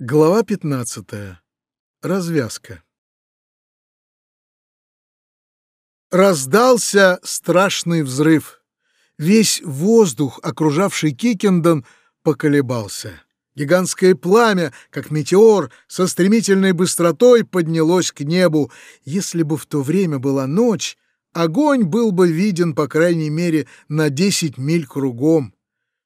Глава 15. Развязка. Раздался страшный взрыв. Весь воздух, окружавший Кикендон, поколебался. Гигантское пламя, как метеор, со стремительной быстротой поднялось к небу. Если бы в то время была ночь, огонь был бы виден, по крайней мере, на десять миль кругом.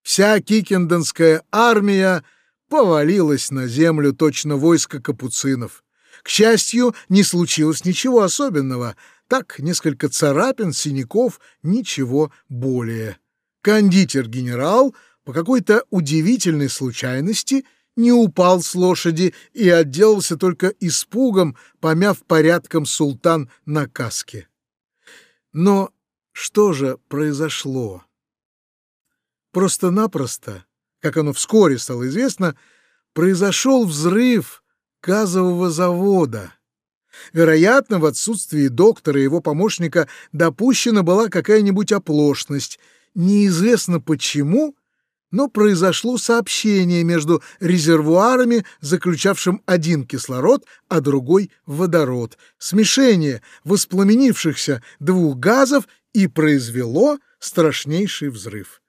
Вся Кикендонская армия — повалилось на землю точно войско капуцинов. К счастью, не случилось ничего особенного. Так, несколько царапин, синяков, ничего более. Кондитер-генерал по какой-то удивительной случайности не упал с лошади и отделался только испугом, помяв порядком султан на каске. Но что же произошло? Просто-напросто как оно вскоре стало известно, произошел взрыв газового завода. Вероятно, в отсутствии доктора и его помощника допущена была какая-нибудь оплошность. Неизвестно почему, но произошло сообщение между резервуарами, заключавшим один кислород, а другой — водород. Смешение воспламенившихся двух газов и произвело страшнейший взрыв.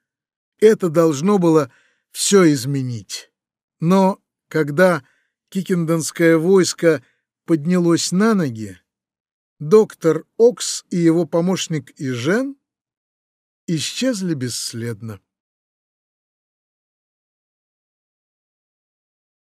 Это должно было все изменить. Но когда Кикендонское войско поднялось на ноги, доктор Окс и его помощник Ижен исчезли бесследно.